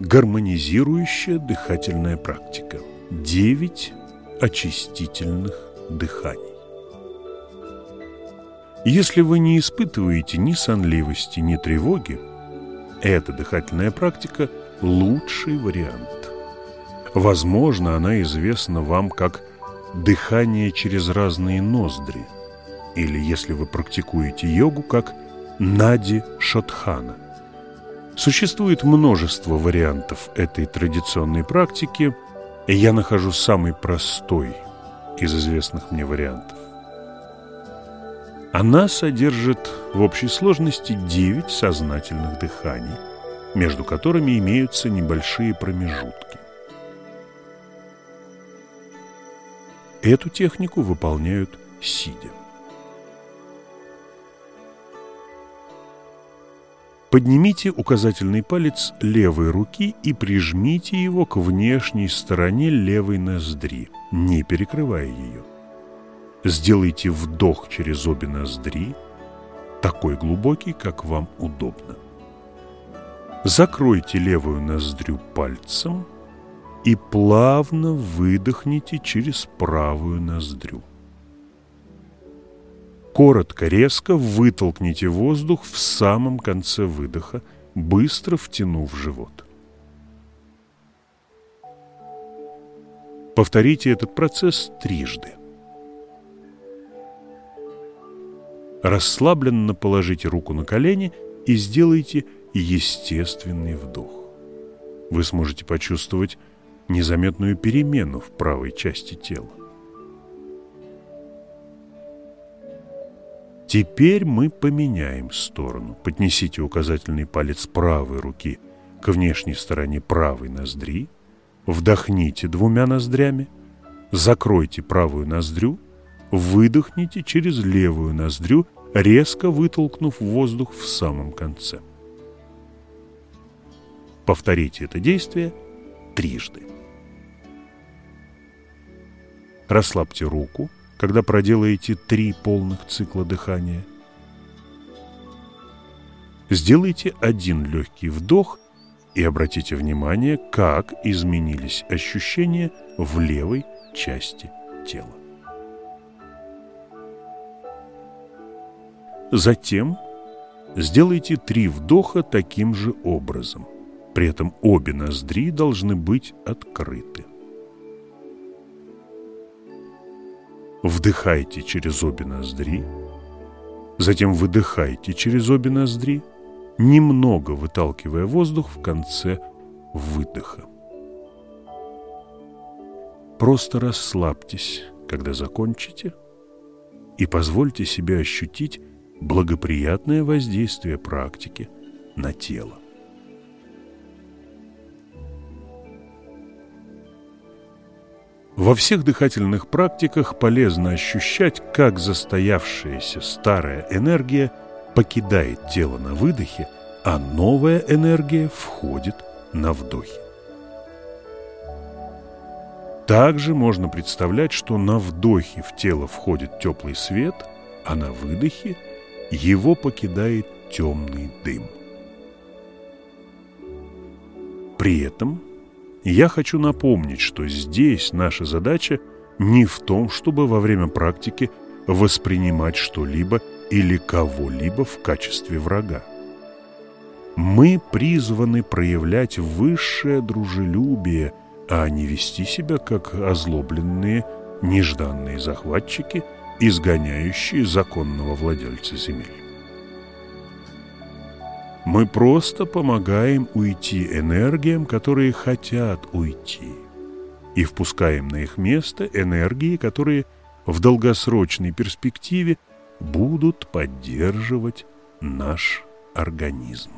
гармонизирующая дыхательная практика. Девять очистительных дыханий. Если вы не испытываете ни сонливости, ни тревоги, эта дыхательная практика – лучший вариант. Возможно, она известна вам как дыхание через разные ноздри, или, если вы практикуете йогу, как нади шатхана. Существует множество вариантов этой традиционной практики, и я нахожу самый простой из известных мне вариантов. Она содержит в общей сложности 9 сознательных дыханий, между которыми имеются небольшие промежутки. Эту технику выполняют сидя. Поднимите указательный палец левой руки и прижмите его к внешней стороне левой ноздри, не перекрывая ее. Сделайте вдох через обе ноздри, такой глубокий, как вам удобно. Закройте левую ноздрю пальцем и плавно выдохните через правую ноздрю. Коротко, резко вытолкните воздух в самом конце выдоха, быстро втянув живот. Повторите этот процесс трижды. Расслабленно положите руку на колени и сделайте естественный вдох. Вы сможете почувствовать незаметную перемену в правой части тела. Теперь мы поменяем сторону. Поднесите указательный палец правой руки к внешней стороне правой ноздри, вдохните двумя ноздрями, закройте правую ноздрю, выдохните через левую ноздрю, резко вытолкнув воздух в самом конце. Повторите это действие трижды. Расслабьте руку, когда проделаете три полных цикла дыхания. Сделайте один легкий вдох и обратите внимание, как изменились ощущения в левой части тела. Затем сделайте три вдоха таким же образом. При этом обе ноздри должны быть открыты. Вдыхайте через обе ноздри, затем выдыхайте через обе ноздри, немного выталкивая воздух в конце выдоха. Просто расслабьтесь, когда закончите, и позвольте себе ощутить благоприятное воздействие практики на тело. Во всех дыхательных практиках полезно ощущать, как застоявшаяся старая энергия покидает тело на выдохе, а новая энергия входит на вдохе. Также можно представлять, что на вдохе в тело входит теплый свет, а на выдохе его покидает темный дым. При этом я хочу напомнить, что здесь наша задача не в том, чтобы во время практики воспринимать что-либо или кого-либо в качестве врага. Мы призваны проявлять высшее дружелюбие, а не вести себя как озлобленные, нежданные захватчики, изгоняющие законного владельца земель. Мы просто помогаем уйти энергиям, которые хотят уйти, и впускаем на их место энергии, которые в долгосрочной перспективе будут поддерживать наш организм.